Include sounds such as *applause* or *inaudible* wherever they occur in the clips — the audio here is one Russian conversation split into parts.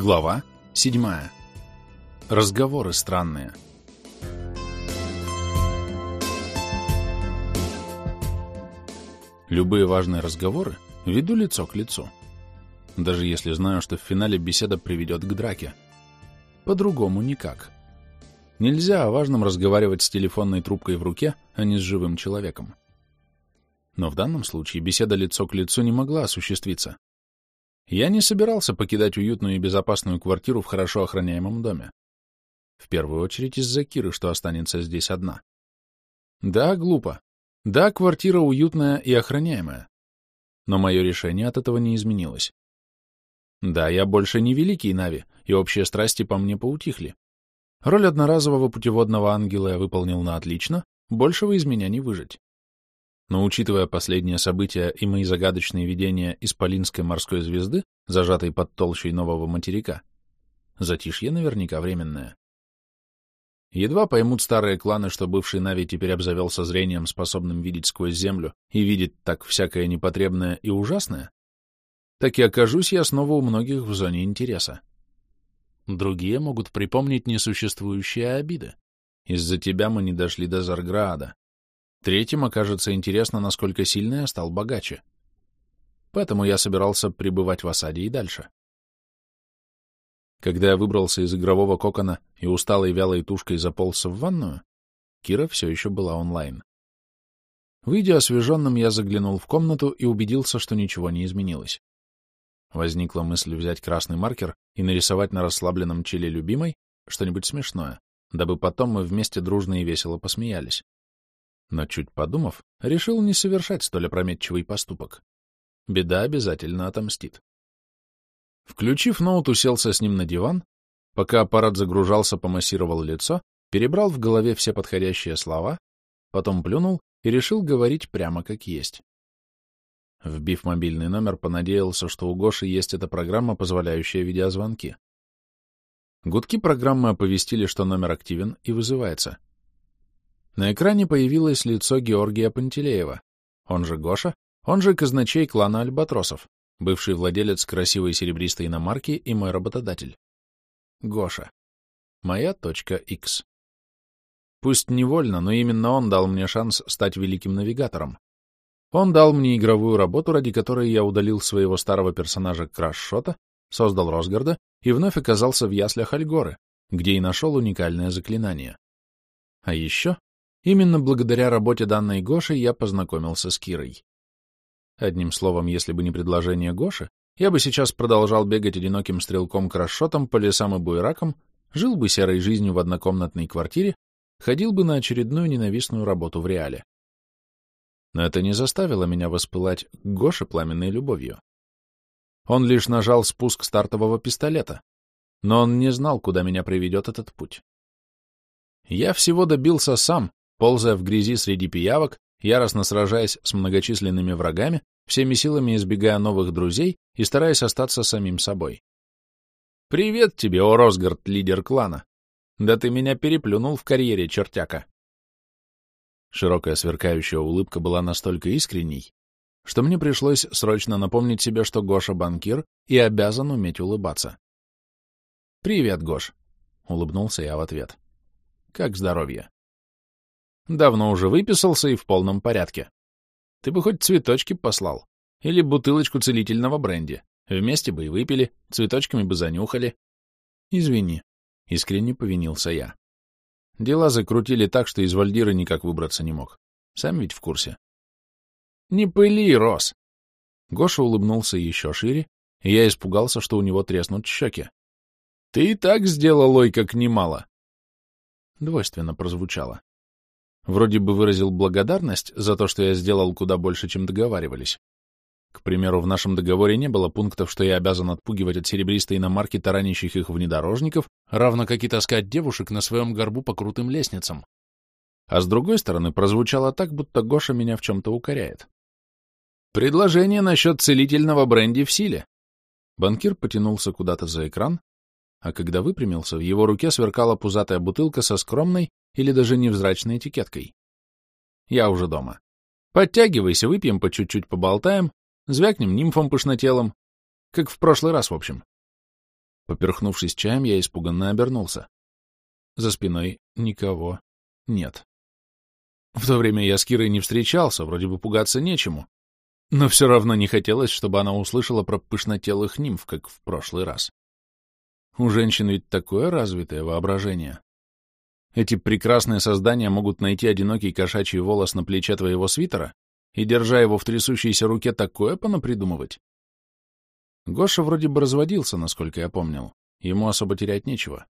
Глава 7. Разговоры странные. Любые важные разговоры веду лицо к лицу. Даже если знаю, что в финале беседа приведет к драке. По-другому никак. Нельзя о важном разговаривать с телефонной трубкой в руке, а не с живым человеком. Но в данном случае беседа лицо к лицу не могла осуществиться. Я не собирался покидать уютную и безопасную квартиру в хорошо охраняемом доме. В первую очередь из-за Киры, что останется здесь одна. Да, глупо. Да, квартира уютная и охраняемая. Но мое решение от этого не изменилось. Да, я больше не великий Нави, и общие страсти по мне поутихли. Роль одноразового путеводного ангела я выполнил на отлично, большего из меня не выжить. Но учитывая последние события и мои загадочные видения исполинской морской звезды, зажатой под толщей нового материка, затишье наверняка временное. Едва поймут старые кланы, что бывший Нави теперь обзавелся зрением, способным видеть сквозь землю, и видит так всякое непотребное и ужасное, так и окажусь я снова у многих в зоне интереса. Другие могут припомнить несуществующие обиды. Из-за тебя мы не дошли до Зарграда. Третьим окажется интересно, насколько сильно я стал богаче. Поэтому я собирался пребывать в осаде и дальше. Когда я выбрался из игрового кокона и усталой вялой тушкой заполз в ванную, Кира все еще была онлайн. Выйдя освеженным, я заглянул в комнату и убедился, что ничего не изменилось. Возникла мысль взять красный маркер и нарисовать на расслабленном челе любимой что-нибудь смешное, дабы потом мы вместе дружно и весело посмеялись но, чуть подумав, решил не совершать столь опрометчивый поступок. Беда обязательно отомстит. Включив ноут, уселся с ним на диван, пока аппарат загружался, помассировал лицо, перебрал в голове все подходящие слова, потом плюнул и решил говорить прямо как есть. Вбив мобильный номер, понадеялся, что у Гоши есть эта программа, позволяющая видеозвонки. Гудки программы оповестили, что номер активен и вызывается. На экране появилось лицо Георгия Пантелеева, он же Гоша, он же казначей клана Альбатросов, бывший владелец красивой серебристой иномарки и мой работодатель. Гоша. Моя точка X. Пусть невольно, но именно он дал мне шанс стать великим навигатором. Он дал мне игровую работу, ради которой я удалил своего старого персонажа Крашшота, создал Росгарда и вновь оказался в яслях Альгоры, где и нашел уникальное заклинание. А еще Именно благодаря работе данной Гоши я познакомился с Кирой. Одним словом, если бы не предложение Гоши, я бы сейчас продолжал бегать одиноким стрелком-крашотом по лесам и буеракам, жил бы серой жизнью в однокомнатной квартире, ходил бы на очередную ненавистную работу в реале. Но это не заставило меня воспылать к Гоше пламенной любовью. Он лишь нажал спуск стартового пистолета, но он не знал, куда меня приведет этот путь. Я всего добился сам, ползая в грязи среди пиявок, яростно сражаясь с многочисленными врагами, всеми силами избегая новых друзей и стараясь остаться самим собой. «Привет тебе, о Росгард, лидер клана! Да ты меня переплюнул в карьере, чертяка!» Широкая сверкающая улыбка была настолько искренней, что мне пришлось срочно напомнить себе, что Гоша банкир и обязан уметь улыбаться. «Привет, Гош!» — улыбнулся я в ответ. «Как здоровье?» Давно уже выписался и в полном порядке. Ты бы хоть цветочки послал. Или бутылочку целительного бренди. Вместе бы и выпили, цветочками бы занюхали. Извини, — искренне повинился я. Дела закрутили так, что из Вальдира никак выбраться не мог. Сам ведь в курсе. Не пыли, Рос! Гоша улыбнулся еще шире, и я испугался, что у него треснут щеки. Ты и так сделал, ой, как немало. Двойственно прозвучало. Вроде бы выразил благодарность за то, что я сделал куда больше, чем договаривались. К примеру, в нашем договоре не было пунктов, что я обязан отпугивать от серебристой иномарки таранящих их внедорожников, равно как и таскать девушек на своем горбу по крутым лестницам. А с другой стороны, прозвучало так, будто Гоша меня в чем-то укоряет. Предложение насчет целительного бренди в силе. Банкир потянулся куда-то за экран, а когда выпрямился, в его руке сверкала пузатая бутылка со скромной, или даже невзрачной этикеткой. Я уже дома. Подтягивайся, выпьем по чуть-чуть, поболтаем, звякнем нимфом пышнотелом, как в прошлый раз, в общем. Поперхнувшись чаем, я испуганно обернулся. За спиной никого нет. В то время я с Кирой не встречался, вроде бы пугаться нечему. Но все равно не хотелось, чтобы она услышала про пышнотелых нимф, как в прошлый раз. У женщин ведь такое развитое воображение. Эти прекрасные создания могут найти одинокий кошачий волос на плече твоего свитера и, держа его в трясущейся руке, такое понапридумывать. Гоша вроде бы разводился, насколько я помнил. Ему особо терять нечего.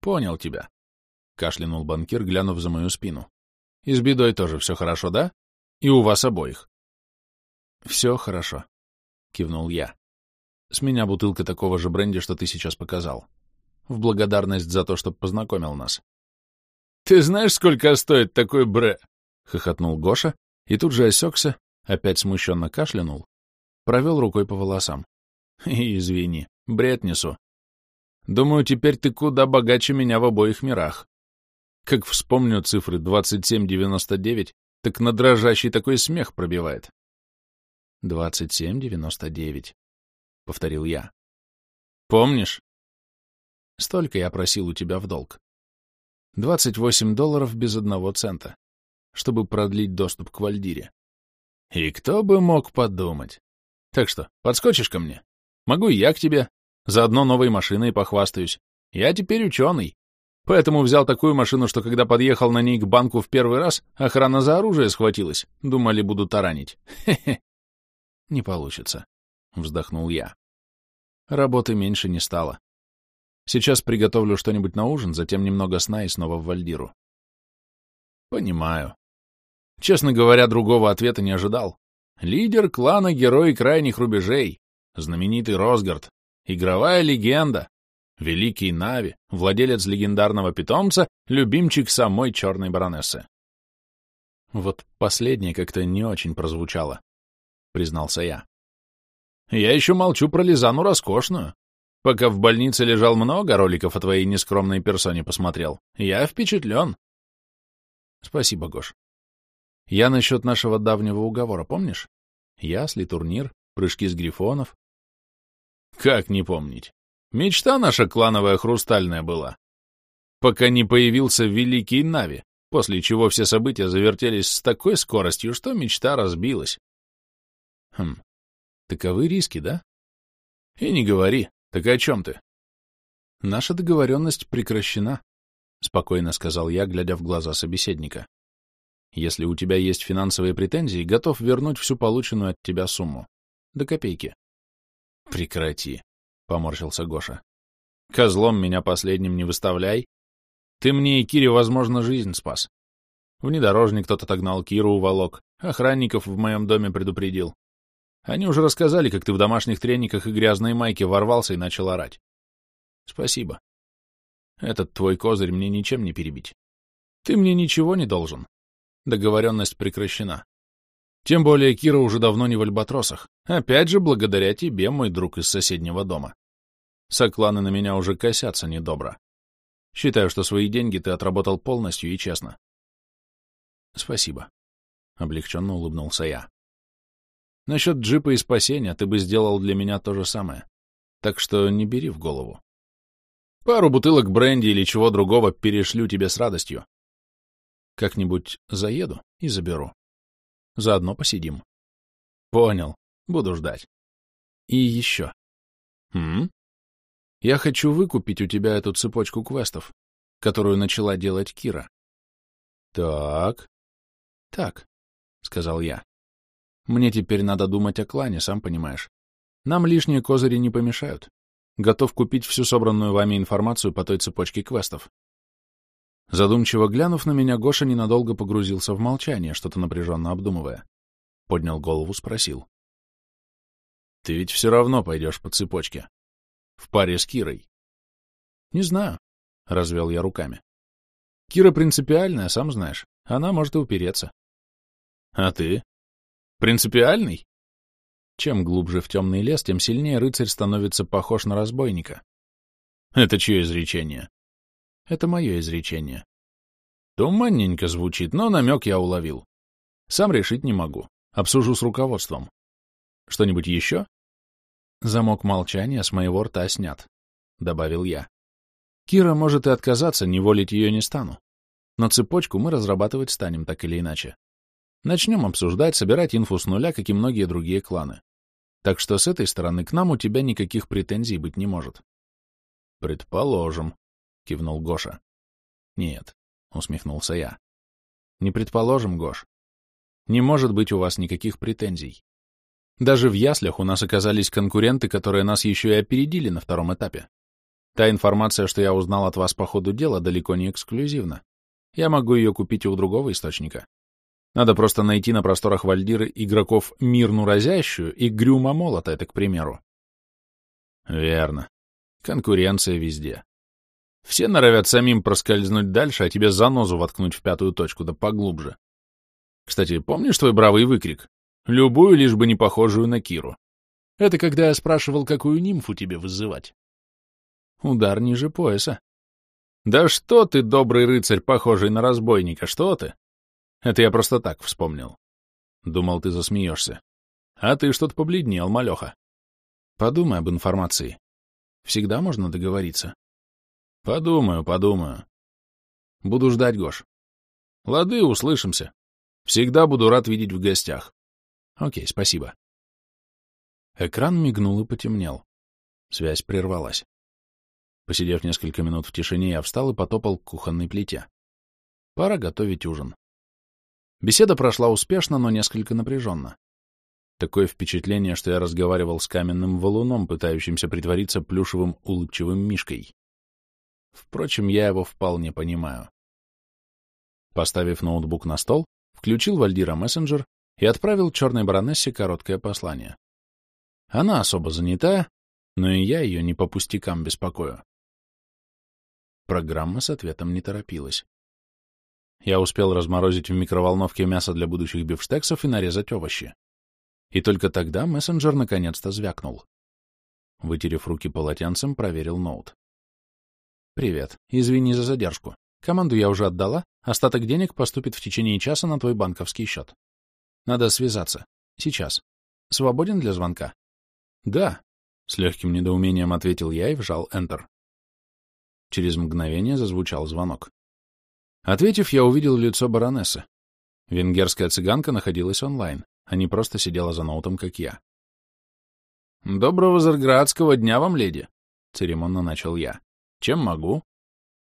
«Понял тебя», — кашлянул банкир, глянув за мою спину. «И с бедой тоже все хорошо, да? И у вас обоих». «Все хорошо», — кивнул я. «С меня бутылка такого же бренди, что ты сейчас показал. В благодарность за то, что познакомил нас». «Ты знаешь, сколько стоит такой бре?» — хохотнул Гоша и тут же осекся, опять смущенно кашлянул, провел рукой по волосам. «Извини, бред несу. Думаю, теперь ты куда богаче меня в обоих мирах. Как вспомню цифры 2799, так на дрожащий такой смех пробивает. 2799, — повторил я. Помнишь? Столько я просил у тебя в долг. 28 долларов без одного цента, чтобы продлить доступ к Вальдире. И кто бы мог подумать? Так что, подскочишь ко мне? Могу и я к тебе. Заодно новой машиной похвастаюсь. Я теперь ученый. Поэтому взял такую машину, что когда подъехал на ней к банку в первый раз, охрана за оружие схватилась. Думали, буду таранить. *laughs* Хе-хе. Не получится, — вздохнул я. Работы меньше не стало. Сейчас приготовлю что-нибудь на ужин, затем немного сна и снова в Вальдиру. Понимаю. Честно говоря, другого ответа не ожидал. Лидер клана Герой Крайних Рубежей, знаменитый Росгард, игровая легенда, великий Нави, владелец легендарного питомца, любимчик самой черной баронессы. Вот последнее как-то не очень прозвучало, признался я. Я еще молчу про Лизану роскошную. Пока в больнице лежал много роликов о твоей нескромной персоне посмотрел. Я впечатлен. Спасибо, Гош. Я насчет нашего давнего уговора, помнишь? Ясли, турнир, прыжки с грифонов, как не помнить? Мечта наша клановая хрустальная была. Пока не появился великий Нави, после чего все события завертелись с такой скоростью, что мечта разбилась. Хм, таковы риски, да? И не говори. Так о чем ты? Наша договоренность прекращена, — спокойно сказал я, глядя в глаза собеседника. Если у тебя есть финансовые претензии, готов вернуть всю полученную от тебя сумму. До копейки. Прекрати, — поморщился Гоша. Козлом меня последним не выставляй. Ты мне и Кире, возможно, жизнь спас. Внедорожник кто-то отогнал, Киру уволок, охранников в моем доме предупредил. Они уже рассказали, как ты в домашних трениках и грязной майке ворвался и начал орать. Спасибо. Этот твой козырь мне ничем не перебить. Ты мне ничего не должен. Договоренность прекращена. Тем более Кира уже давно не в альбатросах. Опять же, благодаря тебе, мой друг из соседнего дома. Сокланы на меня уже косятся недобро. Считаю, что свои деньги ты отработал полностью и честно. Спасибо. Облегченно улыбнулся я. Насчет джипа и спасения ты бы сделал для меня то же самое. Так что не бери в голову. Пару бутылок бренди или чего другого перешлю тебе с радостью. Как-нибудь заеду и заберу. Заодно посидим. Понял. Буду ждать. И еще. М? Я хочу выкупить у тебя эту цепочку квестов, которую начала делать Кира. Так. Так, сказал я. Мне теперь надо думать о клане, сам понимаешь. Нам лишние козыри не помешают. Готов купить всю собранную вами информацию по той цепочке квестов. Задумчиво глянув на меня, Гоша ненадолго погрузился в молчание, что-то напряженно обдумывая. Поднял голову, спросил. — Ты ведь все равно пойдешь по цепочке. В паре с Кирой. — Не знаю, — развел я руками. — Кира принципиальная, сам знаешь. Она может и упереться. — А ты? Принципиальный? Чем глубже в темный лес, тем сильнее рыцарь становится похож на разбойника. — Это чье изречение? Это мое изречение. Туманненько звучит, но намек я уловил. Сам решить не могу. Обсужу с руководством. Что-нибудь еще? Замок молчания с моего рта снят. — добавил я. Кира может и отказаться, не волить ее не стану. Но цепочку мы разрабатывать станем так или иначе. Начнем обсуждать, собирать инфу с нуля, как и многие другие кланы. Так что с этой стороны к нам у тебя никаких претензий быть не может. Предположим, кивнул Гоша. Нет, усмехнулся я. Не предположим, Гош. Не может быть у вас никаких претензий. Даже в яслях у нас оказались конкуренты, которые нас еще и опередили на втором этапе. Та информация, что я узнал от вас по ходу дела, далеко не эксклюзивна. Я могу ее купить у другого источника. Надо просто найти на просторах Вальдиры игроков мирну разящую и грюма молота, это к примеру. Верно. Конкуренция везде. Все норовят самим проскользнуть дальше, а тебе занозу воткнуть в пятую точку, да поглубже. Кстати, помнишь твой бравый выкрик? Любую, лишь бы не похожую на Киру. Это когда я спрашивал, какую нимфу тебе вызывать. Удар ниже пояса. Да что ты, добрый рыцарь, похожий на разбойника, что ты? Это я просто так вспомнил. Думал, ты засмеешься. А ты что-то побледнел, малеха. Подумай об информации. Всегда можно договориться. Подумаю, подумаю. Буду ждать, Гош. Лады, услышимся. Всегда буду рад видеть в гостях. Окей, спасибо. Экран мигнул и потемнел. Связь прервалась. Посидев несколько минут в тишине, я встал и потопал к кухонной плите. Пора готовить ужин. Беседа прошла успешно, но несколько напряженно. Такое впечатление, что я разговаривал с каменным валуном, пытающимся притвориться плюшевым улыбчивым мишкой. Впрочем, я его вполне понимаю. Поставив ноутбук на стол, включил Вальдира мессенджер и отправил черной баронессе короткое послание. Она особо занята, но и я ее не по пустякам беспокою. Программа с ответом не торопилась. Я успел разморозить в микроволновке мясо для будущих бифштексов и нарезать овощи. И только тогда мессенджер наконец-то звякнул. Вытерев руки полотенцем, проверил ноут. «Привет. Извини за задержку. Команду я уже отдала, остаток денег поступит в течение часа на твой банковский счет. Надо связаться. Сейчас. Свободен для звонка?» «Да», — с легким недоумением ответил я и вжал Enter. Через мгновение зазвучал звонок. Ответив, я увидел лицо баронессы. Венгерская цыганка находилась онлайн, а не просто сидела за ноутом, как я. «Доброго зарградского дня вам, леди!» — церемонно начал я. «Чем могу?»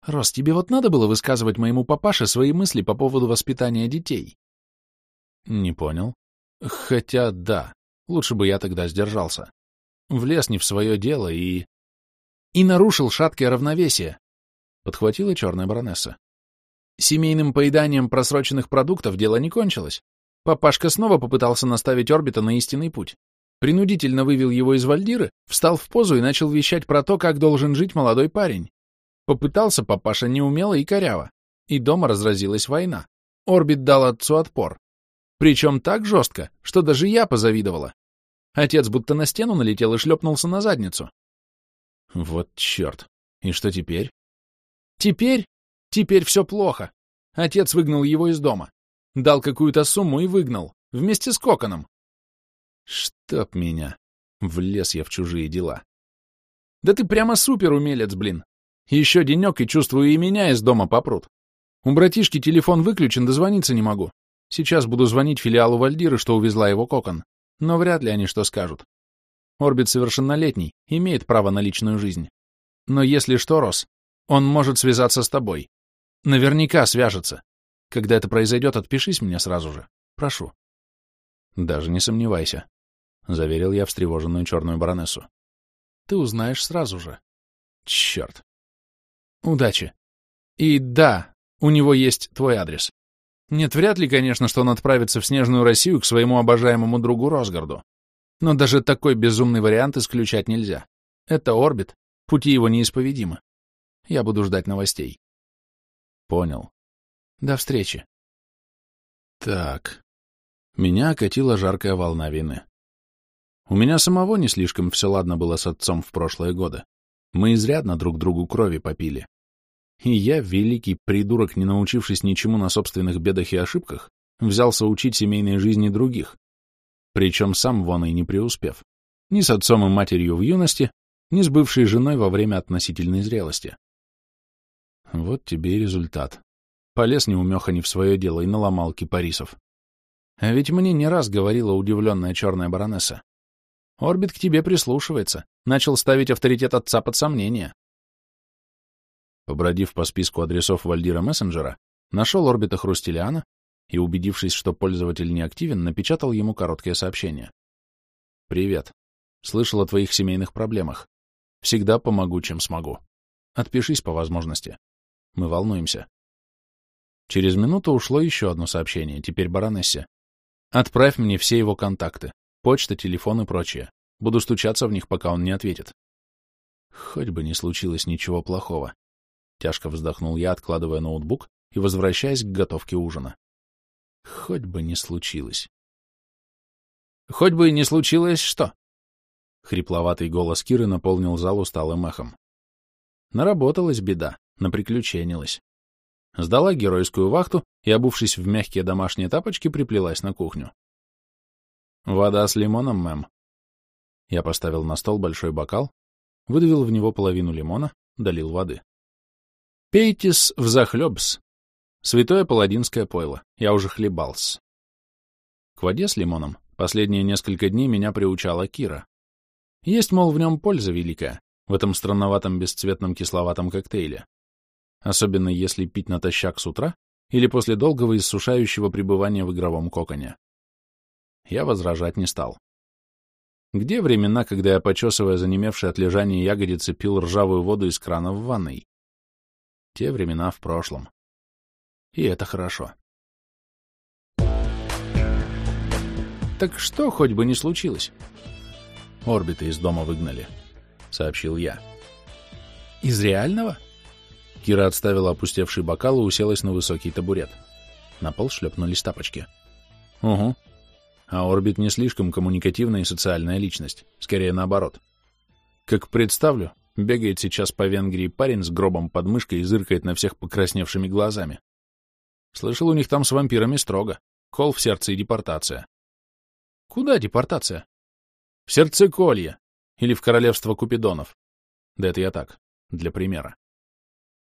«Рос, тебе вот надо было высказывать моему папаше свои мысли по поводу воспитания детей?» «Не понял. Хотя да, лучше бы я тогда сдержался. Влез не в свое дело и...» «И нарушил шаткое равновесие», — подхватила черная баронесса. Семейным поеданием просроченных продуктов дело не кончилось. Папашка снова попытался наставить орбита на истинный путь. Принудительно вывел его из вальдиры, встал в позу и начал вещать про то, как должен жить молодой парень. Попытался папаша неумело и коряво. И дома разразилась война. Орбит дал отцу отпор. Причем так жестко, что даже я позавидовала. Отец будто на стену налетел и шлепнулся на задницу. Вот черт. И что теперь? Теперь Теперь все плохо. Отец выгнал его из дома. Дал какую-то сумму и выгнал. Вместе с Коконом. Чтоб меня. Влез я в чужие дела. Да ты прямо супер умелец, блин. Еще денек и чувствую и меня из дома попрут. У братишки телефон выключен, дозвониться не могу. Сейчас буду звонить филиалу Вальдиры, что увезла его Кокон. Но вряд ли они что скажут. Орбит совершеннолетний, имеет право на личную жизнь. Но если что, Рос, он может связаться с тобой. Наверняка свяжется. Когда это произойдет, отпишись мне сразу же. Прошу. Даже не сомневайся, — заверил я встревоженную черную баронессу. Ты узнаешь сразу же. Черт. Удачи. И да, у него есть твой адрес. Нет, вряд ли, конечно, что он отправится в Снежную Россию к своему обожаемому другу Росгарду. Но даже такой безумный вариант исключать нельзя. Это орбит, пути его неисповедимы. Я буду ждать новостей. Понял. До встречи. Так. Меня окатила жаркая волна вины. У меня самого не слишком все ладно было с отцом в прошлые годы. Мы изрядно друг другу крови попили. И я, великий придурок, не научившись ничему на собственных бедах и ошибках, взялся учить семейной жизни других. Причем сам вон и не преуспев. Ни с отцом и матерью в юности, ни с бывшей женой во время относительной зрелости. Вот тебе и результат. Полез неумеха не в свое дело и наломал кипарисов. А ведь мне не раз говорила удивленная черная баронесса. Орбит к тебе прислушивается, начал ставить авторитет отца под сомнение. Побродив по списку адресов Вальдира Мессенджера, нашел орбита Хрустелиана и, убедившись, что пользователь не активен, напечатал ему короткое сообщение. «Привет. Слышал о твоих семейных проблемах. Всегда помогу, чем смогу. Отпишись по возможности. Мы волнуемся». Через минуту ушло еще одно сообщение, теперь баронессе. «Отправь мне все его контакты. Почта, телефон и прочее. Буду стучаться в них, пока он не ответит. Хоть бы не случилось ничего плохого. Тяжко вздохнул я, откладывая ноутбук и возвращаясь к готовке ужина. Хоть бы не случилось. Хоть бы не случилось что? Хрипловатый голос Киры наполнил зал усталым эхом. Наработалась беда, наприключенилась. Сдала геройскую вахту и, обувшись в мягкие домашние тапочки, приплелась на кухню. «Вода с лимоном, мэм». Я поставил на стол большой бокал, выдавил в него половину лимона, долил воды. «Пейтесь взахлебс. Святое паладинское пойло. Я уже хлебался». К воде с лимоном последние несколько дней меня приучала Кира. Есть, мол, в нем польза великая, в этом странноватом бесцветном кисловатом коктейле. Особенно если пить натощак с утра или после долгого иссушающего пребывания в игровом коконе. Я возражать не стал. Где времена, когда я, почесывая занемевшие от лежания ягодицы, пил ржавую воду из крана в ванной? Те времена в прошлом. И это хорошо. Так что хоть бы не случилось? Орбиты из дома выгнали, — сообщил я. Из реального? Кира отставила опустевший бокал и уселась на высокий табурет. На пол шлепнулись тапочки. Угу, а Орбит не слишком коммуникативная и социальная личность, скорее наоборот. Как представлю, бегает сейчас по Венгрии парень с гробом под мышкой и зыркает на всех покрасневшими глазами. Слышал, у них там с вампирами строго. Кол в сердце и депортация. Куда депортация? В сердце Колья. Или в королевство Купидонов. Да это я так, для примера.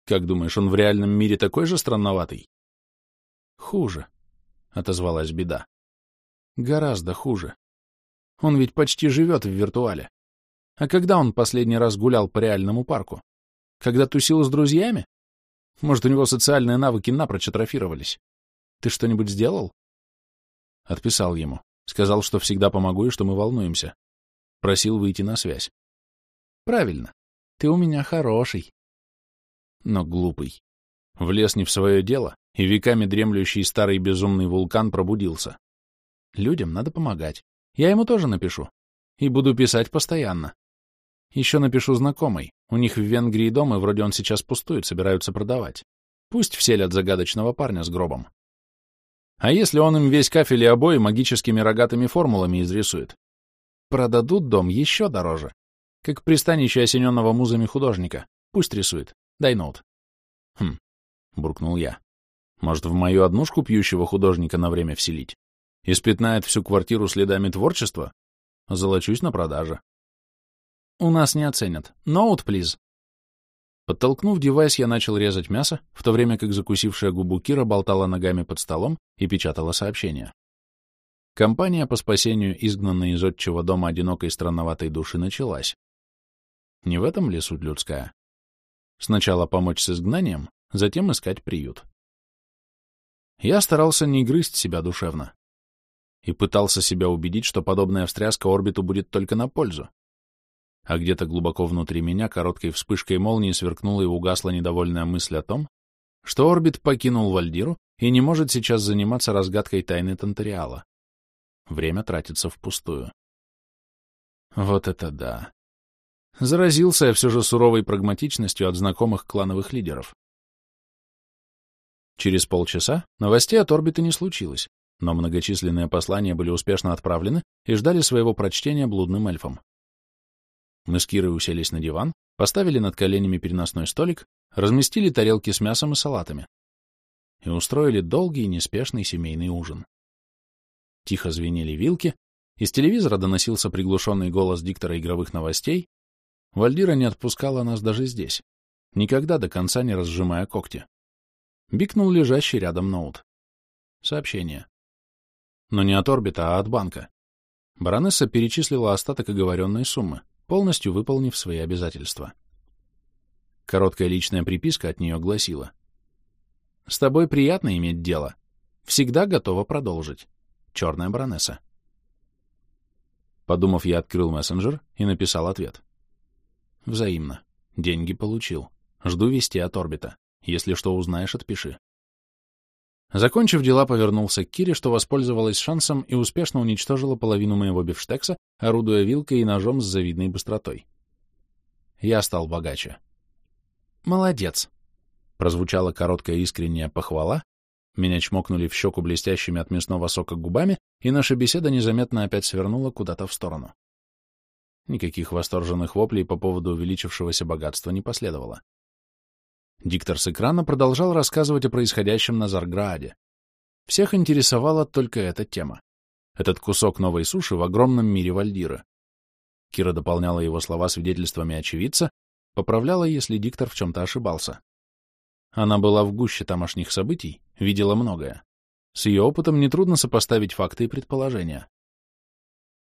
Как думаешь, он в реальном мире такой же странноватый? Хуже, — отозвалась беда. Гораздо хуже. Он ведь почти живет в виртуале. А когда он последний раз гулял по реальному парку? Когда тусил с друзьями? Может, у него социальные навыки напрочь атрофировались? Ты что-нибудь сделал? Отписал ему. Сказал, что всегда помогу и что мы волнуемся. Просил выйти на связь. Правильно. Ты у меня хороший. Но глупый. Влез не в свое дело, и веками дремлющий старый безумный вулкан пробудился. Людям надо помогать. Я ему тоже напишу. И буду писать постоянно. Еще напишу знакомой. У них в Венгрии дом, и вроде он сейчас пустует, собираются продавать. Пусть вселят загадочного парня с гробом. А если он им весь кафель и обои магическими рогатыми формулами изрисует? Продадут дом еще дороже. Как пристанище осененного музами художника. Пусть рисует. Дай ноут. Хм, буркнул я. Может, в мою однушку пьющего художника на время вселить? и спятнает всю квартиру следами творчества, золочусь на продаже. У нас не оценят. Ноут, плиз. Подтолкнув девайс, я начал резать мясо, в то время как закусившая губу Кира болтала ногами под столом и печатала сообщение. Компания по спасению изгнанной из отчего дома одинокой странноватой души началась. Не в этом ли суть людская? Сначала помочь с изгнанием, затем искать приют. Я старался не грызть себя душевно и пытался себя убедить, что подобная встряска орбиту будет только на пользу. А где-то глубоко внутри меня короткой вспышкой молнии сверкнула и угасла недовольная мысль о том, что орбит покинул Вальдиру и не может сейчас заниматься разгадкой тайны Тантериала. Время тратится впустую. Вот это да. Заразился я все же суровой прагматичностью от знакомых клановых лидеров. Через полчаса новостей от орбиты не случилось, но многочисленные послания были успешно отправлены и ждали своего прочтения блудным эльфам. Мы с Кирой уселись на диван, поставили над коленями переносной столик, разместили тарелки с мясом и салатами и устроили долгий и неспешный семейный ужин. Тихо звенели вилки, из телевизора доносился приглушенный голос диктора игровых новостей, Вальдира не отпускала нас даже здесь, никогда до конца не разжимая когти. Бикнул лежащий рядом ноут. Сообщение. Но не от орбита, а от банка. Баронесса перечислила остаток оговоренной суммы, полностью выполнив свои обязательства. Короткая личная приписка от нее гласила. «С тобой приятно иметь дело. Всегда готова продолжить. Черная баронесса». Подумав, я открыл мессенджер и написал ответ. Взаимно. Деньги получил. Жду вести от орбита. Если что узнаешь, отпиши. Закончив дела, повернулся к Кире, что воспользовалась шансом и успешно уничтожила половину моего бифштекса, орудуя вилкой и ножом с завидной быстротой. Я стал богаче. «Молодец!» — прозвучала короткая искренняя похвала, меня чмокнули в щеку блестящими от мясного сока губами, и наша беседа незаметно опять свернула куда-то в сторону. Никаких восторженных воплей по поводу увеличившегося богатства не последовало. Диктор с экрана продолжал рассказывать о происходящем на Зарграде. Всех интересовала только эта тема. Этот кусок новой суши в огромном мире Вальдира. Кира дополняла его слова свидетельствами очевидца, поправляла, если диктор в чем-то ошибался. Она была в гуще тамошних событий, видела многое. С ее опытом нетрудно сопоставить факты и предположения.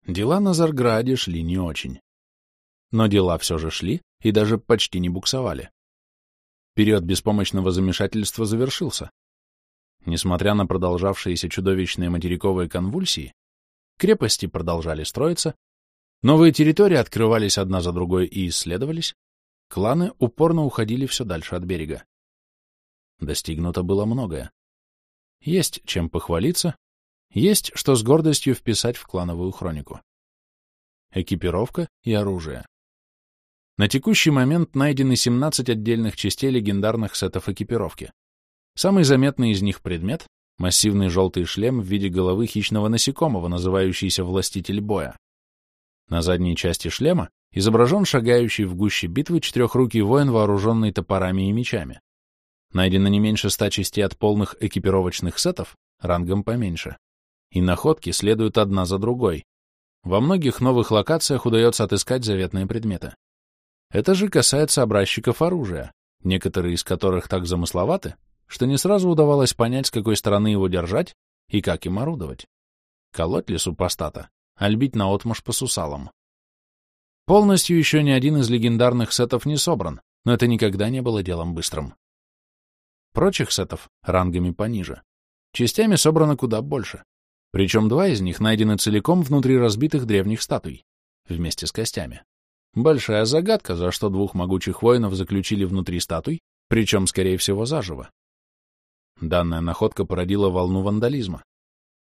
Дела на Зарграде шли не очень. Но дела все же шли и даже почти не буксовали. Период беспомощного замешательства завершился. Несмотря на продолжавшиеся чудовищные материковые конвульсии, крепости продолжали строиться, новые территории открывались одна за другой и исследовались, кланы упорно уходили все дальше от берега. Достигнуто было многое. Есть чем похвалиться, есть что с гордостью вписать в клановую хронику. Экипировка и оружие. На текущий момент найдены 17 отдельных частей легендарных сетов экипировки. Самый заметный из них предмет — массивный желтый шлем в виде головы хищного насекомого, называющийся «Властитель боя». На задней части шлема изображен шагающий в гуще битвы четырехрукий воин, вооруженный топорами и мечами. Найдено не меньше ста частей от полных экипировочных сетов, рангом поменьше. И находки следуют одна за другой. Во многих новых локациях удается отыскать заветные предметы. Это же касается образчиков оружия, некоторые из которых так замысловаты, что не сразу удавалось понять, с какой стороны его держать и как им орудовать. Колоть ли супостата, альбить наотмашь по сусалам. Полностью еще ни один из легендарных сетов не собран, но это никогда не было делом быстрым. Прочих сетов, рангами пониже, частями собрано куда больше. Причем два из них найдены целиком внутри разбитых древних статуй, вместе с костями. Большая загадка, за что двух могучих воинов заключили внутри статуй, причем, скорее всего, заживо. Данная находка породила волну вандализма.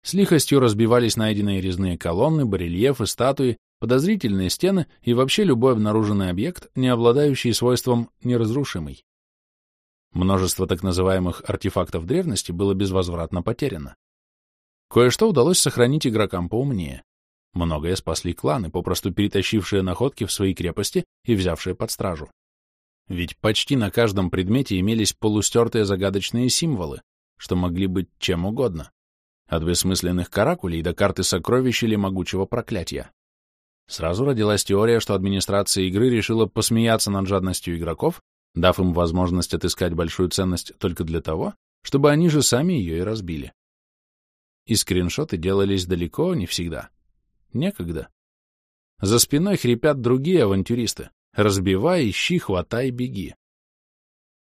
С лихостью разбивались найденные резные колонны, барельефы, статуи, подозрительные стены и вообще любой обнаруженный объект, не обладающий свойством неразрушимый. Множество так называемых артефактов древности было безвозвратно потеряно. Кое-что удалось сохранить игрокам поумнее. Многое спасли кланы, попросту перетащившие находки в свои крепости и взявшие под стражу. Ведь почти на каждом предмете имелись полустертые загадочные символы, что могли быть чем угодно. От бессмысленных каракулей до карты сокровищ или могучего проклятия. Сразу родилась теория, что администрация игры решила посмеяться над жадностью игроков дав им возможность отыскать большую ценность только для того, чтобы они же сами ее и разбили. И скриншоты делались далеко не всегда. Некогда. За спиной хрипят другие авантюристы. Разбивай, ищи, хватай, беги.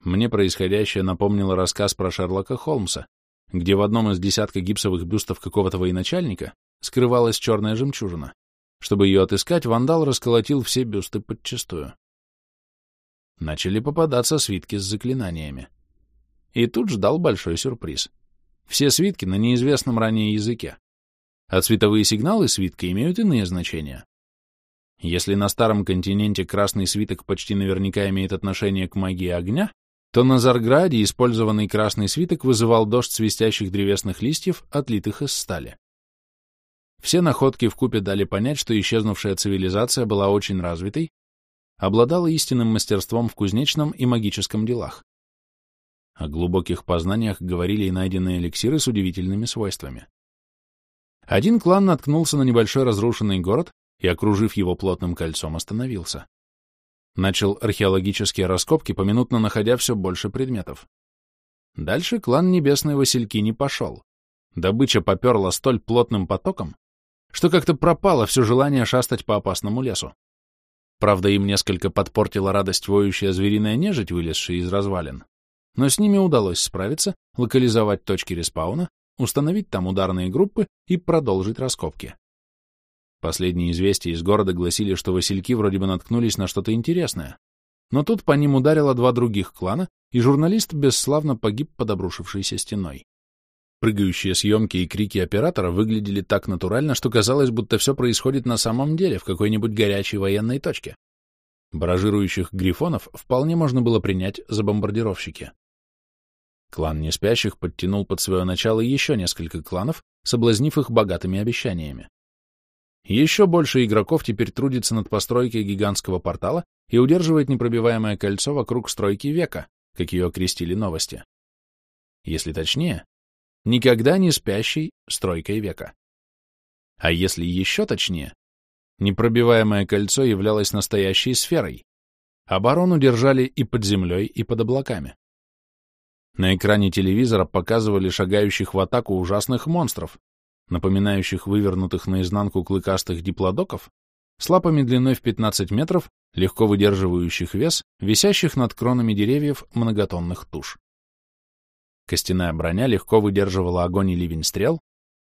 Мне происходящее напомнило рассказ про Шерлока Холмса, где в одном из десятка гипсовых бюстов какого-то военачальника скрывалась черная жемчужина. Чтобы ее отыскать, вандал расколотил все бюсты подчистую начали попадаться свитки с заклинаниями. И тут ждал большой сюрприз. Все свитки на неизвестном ранее языке. А цветовые сигналы свитка имеют иные значения. Если на старом континенте красный свиток почти наверняка имеет отношение к магии огня, то на Зарграде использованный красный свиток вызывал дождь свистящих древесных листьев, отлитых из стали. Все находки в купе дали понять, что исчезнувшая цивилизация была очень развитой обладала истинным мастерством в кузнечном и магическом делах. О глубоких познаниях говорили и найденные эликсиры с удивительными свойствами. Один клан наткнулся на небольшой разрушенный город и, окружив его плотным кольцом, остановился. Начал археологические раскопки, поминутно находя все больше предметов. Дальше клан Небесной Васильки не пошел. Добыча поперла столь плотным потоком, что как-то пропало все желание шастать по опасному лесу. Правда, им несколько подпортила радость воющая звериная нежить, вылезшая из развалин. Но с ними удалось справиться, локализовать точки респауна, установить там ударные группы и продолжить раскопки. Последние известия из города гласили, что васильки вроде бы наткнулись на что-то интересное. Но тут по ним ударило два других клана, и журналист бесславно погиб под обрушившейся стеной. Прыгающие съемки и крики оператора выглядели так натурально, что казалось, будто все происходит на самом деле в какой-нибудь горячей военной точке. Баражирующих грифонов вполне можно было принять за бомбардировщики. Клан Неспящих подтянул под свое начало еще несколько кланов, соблазнив их богатыми обещаниями. Еще больше игроков теперь трудится над постройкой гигантского портала и удерживает непробиваемое кольцо вокруг стройки века, как ее окрестили новости. Если точнее, никогда не спящей стройкой века. А если еще точнее, непробиваемое кольцо являлось настоящей сферой. Оборону держали и под землей, и под облаками. На экране телевизора показывали шагающих в атаку ужасных монстров, напоминающих вывернутых наизнанку клыкастых диплодоков, с лапами длиной в 15 метров, легко выдерживающих вес, висящих над кронами деревьев многотонных туш. Костяная броня легко выдерживала огонь и ливень стрел,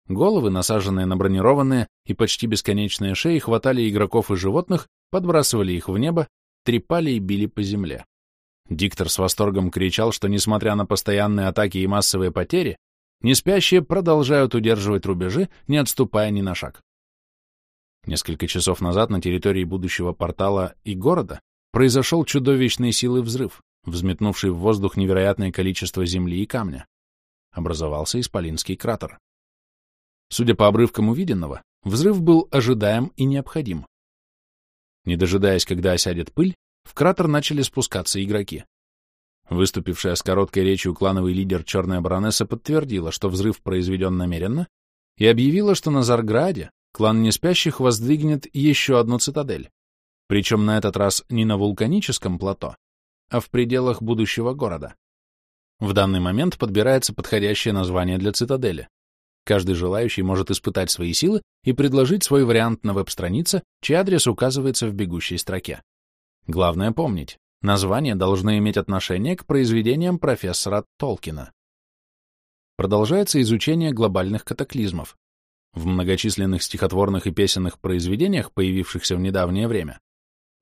головы, насаженные на бронированные и почти бесконечные шеи, хватали игроков и животных, подбрасывали их в небо, трепали и били по земле. Диктор с восторгом кричал, что, несмотря на постоянные атаки и массовые потери, неспящие продолжают удерживать рубежи, не отступая ни на шаг. Несколько часов назад на территории будущего портала и города произошел чудовищной силы взрыв, взметнувший в воздух невероятное количество земли и камня. Образовался исполинский кратер. Судя по обрывкам увиденного, взрыв был ожидаем и необходим. Не дожидаясь, когда осядет пыль, в кратер начали спускаться игроки. Выступившая с короткой речью клановый лидер Черная Баронесса подтвердила, что взрыв произведен намеренно, и объявила, что на Зарграде клан Неспящих воздвигнет еще одну цитадель, причем на этот раз не на вулканическом плато, а в пределах будущего города. В данный момент подбирается подходящее название для цитадели. Каждый желающий может испытать свои силы и предложить свой вариант на веб-странице, чей адрес указывается в бегущей строке. Главное помнить, названия должны иметь отношение к произведениям профессора Толкина. Продолжается изучение глобальных катаклизмов. В многочисленных стихотворных и песенных произведениях, появившихся в недавнее время,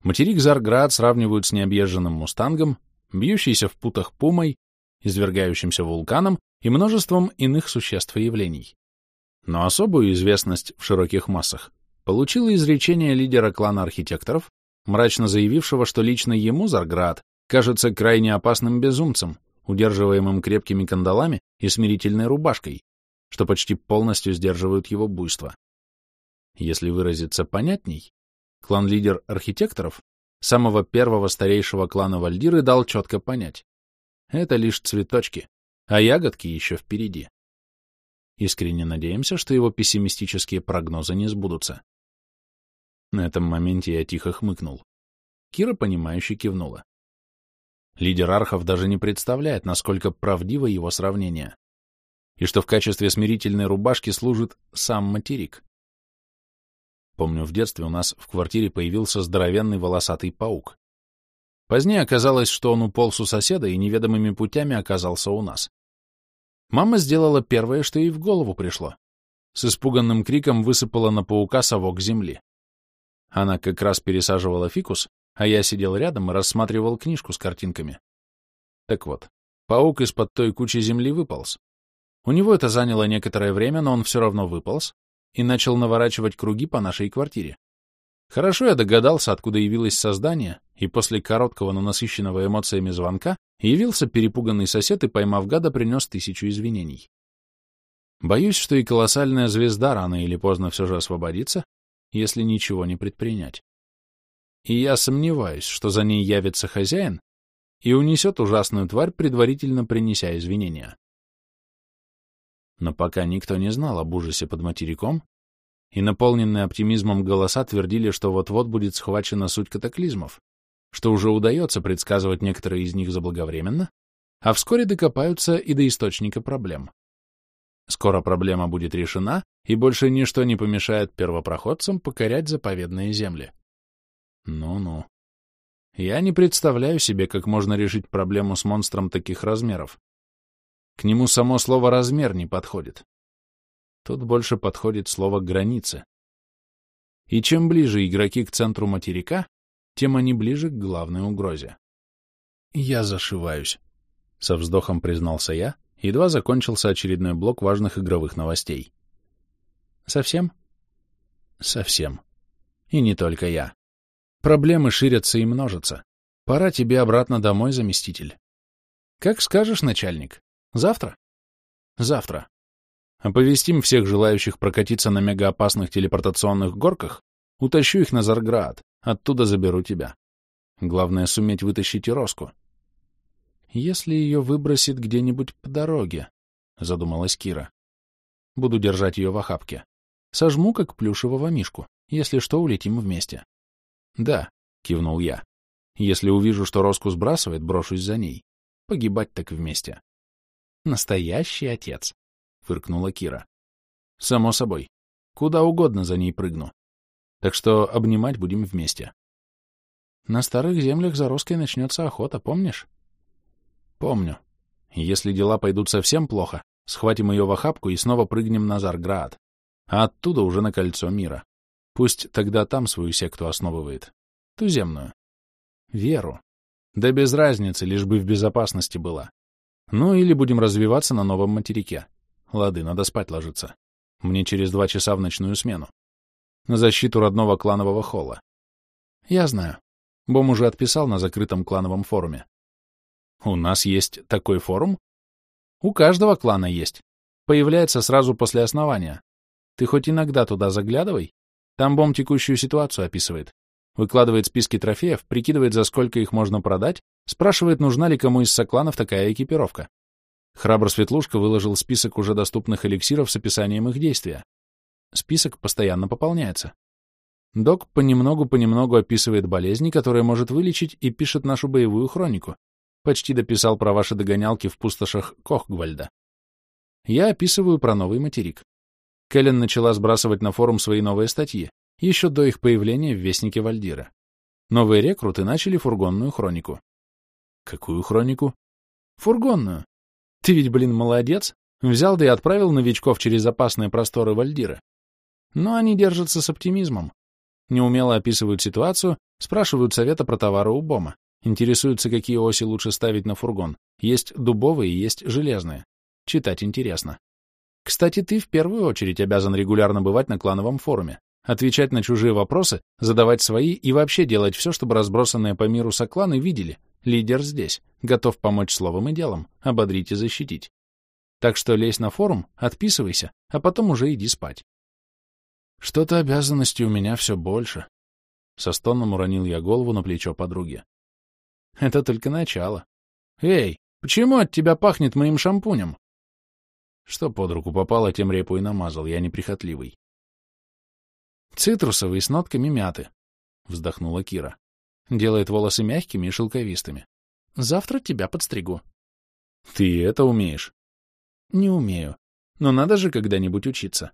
Материк Зарград сравнивают с необъезженным мустангом, бьющейся в путах пумой, извергающимся вулканом и множеством иных существ и явлений. Но особую известность в широких массах получило изречение лидера клана архитекторов, мрачно заявившего, что лично ему Зарград кажется крайне опасным безумцем, удерживаемым крепкими кандалами и смирительной рубашкой, что почти полностью сдерживают его буйство. Если выразиться понятней, Клан-лидер архитекторов, самого первого старейшего клана Вальдиры, дал четко понять. Это лишь цветочки, а ягодки еще впереди. Искренне надеемся, что его пессимистические прогнозы не сбудутся. На этом моменте я тихо хмыкнул. Кира, понимающе кивнула. Лидер архов даже не представляет, насколько правдиво его сравнение. И что в качестве смирительной рубашки служит сам материк. Помню, в детстве у нас в квартире появился здоровенный волосатый паук. Позднее оказалось, что он уполз у соседа и неведомыми путями оказался у нас. Мама сделала первое, что ей в голову пришло. С испуганным криком высыпала на паука совок земли. Она как раз пересаживала фикус, а я сидел рядом и рассматривал книжку с картинками. Так вот, паук из-под той кучи земли выполз. У него это заняло некоторое время, но он все равно выполз, и начал наворачивать круги по нашей квартире. Хорошо я догадался, откуда явилось создание, и после короткого, но насыщенного эмоциями звонка явился перепуганный сосед и, поймав гада, принес тысячу извинений. Боюсь, что и колоссальная звезда рано или поздно все же освободится, если ничего не предпринять. И я сомневаюсь, что за ней явится хозяин и унесет ужасную тварь, предварительно принеся извинения. Но пока никто не знал об ужасе под материком, и наполненные оптимизмом голоса твердили, что вот-вот будет схвачена суть катаклизмов, что уже удается предсказывать некоторые из них заблаговременно, а вскоре докопаются и до источника проблем. Скоро проблема будет решена, и больше ничто не помешает первопроходцам покорять заповедные земли. Ну-ну. Я не представляю себе, как можно решить проблему с монстром таких размеров. К нему само слово «размер» не подходит. Тут больше подходит слово «границы». И чем ближе игроки к центру материка, тем они ближе к главной угрозе. «Я зашиваюсь», — со вздохом признался я, едва закончился очередной блок важных игровых новостей. «Совсем?» «Совсем. И не только я. Проблемы ширятся и множатся. Пора тебе обратно домой, заместитель». «Как скажешь, начальник. Завтра?» «Завтра. Оповестим всех желающих прокатиться на мегаопасных телепортационных горках, утащу их на Зарград, оттуда заберу тебя. Главное — суметь вытащить и Роску. Если ее выбросит где-нибудь по дороге, — задумалась Кира. Буду держать ее в охапке. Сожму, как плюшевого мишку. Если что, улетим вместе. Да, — кивнул я. Если увижу, что Роску сбрасывает, брошусь за ней. Погибать так вместе. Настоящий отец. — фыркнула Кира. «Само собой. Куда угодно за ней прыгну. Так что обнимать будем вместе». «На старых землях за Роской начнется охота, помнишь?» «Помню. Если дела пойдут совсем плохо, схватим ее в охапку и снова прыгнем на Зарград, а оттуда уже на Кольцо Мира. Пусть тогда там свою секту основывает. Туземную. Веру. Да без разницы, лишь бы в безопасности была. Ну или будем развиваться на новом материке. Лады, надо спать ложиться. Мне через два часа в ночную смену. На защиту родного кланового холла. Я знаю. Бом уже отписал на закрытом клановом форуме. У нас есть такой форум? У каждого клана есть. Появляется сразу после основания. Ты хоть иногда туда заглядывай. Там Бом текущую ситуацию описывает. Выкладывает списки трофеев, прикидывает, за сколько их можно продать, спрашивает, нужна ли кому из сокланов такая экипировка. Храбр Светлушка выложил список уже доступных эликсиров с описанием их действия. Список постоянно пополняется. Док понемногу-понемногу описывает болезни, которые может вылечить, и пишет нашу боевую хронику. Почти дописал про ваши догонялки в пустошах Кохгвальда. Я описываю про новый материк. Кэлен начала сбрасывать на форум свои новые статьи, еще до их появления в Вестнике Вальдира. Новые рекруты начали фургонную хронику. Какую хронику? Фургонную. Ты ведь, блин, молодец. Взял да и отправил новичков через опасные просторы Вальдира. Но они держатся с оптимизмом. Неумело описывают ситуацию, спрашивают совета про товары у Бома. Интересуются, какие оси лучше ставить на фургон. Есть дубовые, есть железные. Читать интересно. Кстати, ты в первую очередь обязан регулярно бывать на клановом форуме, отвечать на чужие вопросы, задавать свои и вообще делать все, чтобы разбросанные по миру сокланы видели, Лидер здесь, готов помочь словом и делом, ободрить и защитить. Так что лезь на форум, отписывайся, а потом уже иди спать. Что-то обязанностей у меня все больше. Со стоном уронил я голову на плечо подруги. Это только начало. Эй, почему от тебя пахнет моим шампунем? Что под руку попало, тем репу и намазал, я неприхотливый. Цитрусовый с нотками мяты, вздохнула Кира. Делает волосы мягкими и шелковистыми. Завтра тебя подстригу. Ты это умеешь? Не умею. Но надо же когда-нибудь учиться.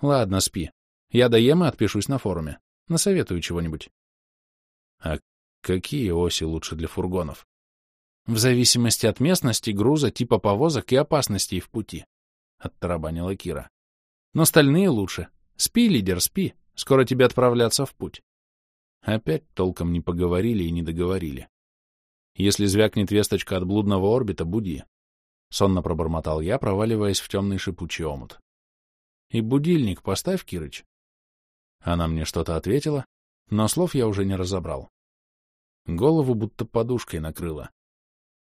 Ладно, спи. Я доем и отпишусь на форуме. Насоветую чего-нибудь. А какие оси лучше для фургонов? В зависимости от местности, груза, типа повозок и опасностей в пути. Оттарабанила Кира. Но стальные лучше. Спи, лидер, спи. Скоро тебе отправляться в путь. Опять толком не поговорили и не договорили. Если звякнет весточка от блудного орбита, буди. Сонно пробормотал я, проваливаясь в темный шипучий омут. И будильник поставь, Кирыч. Она мне что-то ответила, но слов я уже не разобрал. Голову будто подушкой накрыло.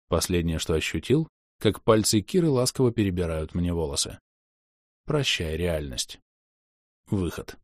Последнее, что ощутил, как пальцы Киры ласково перебирают мне волосы. Прощай, реальность. Выход.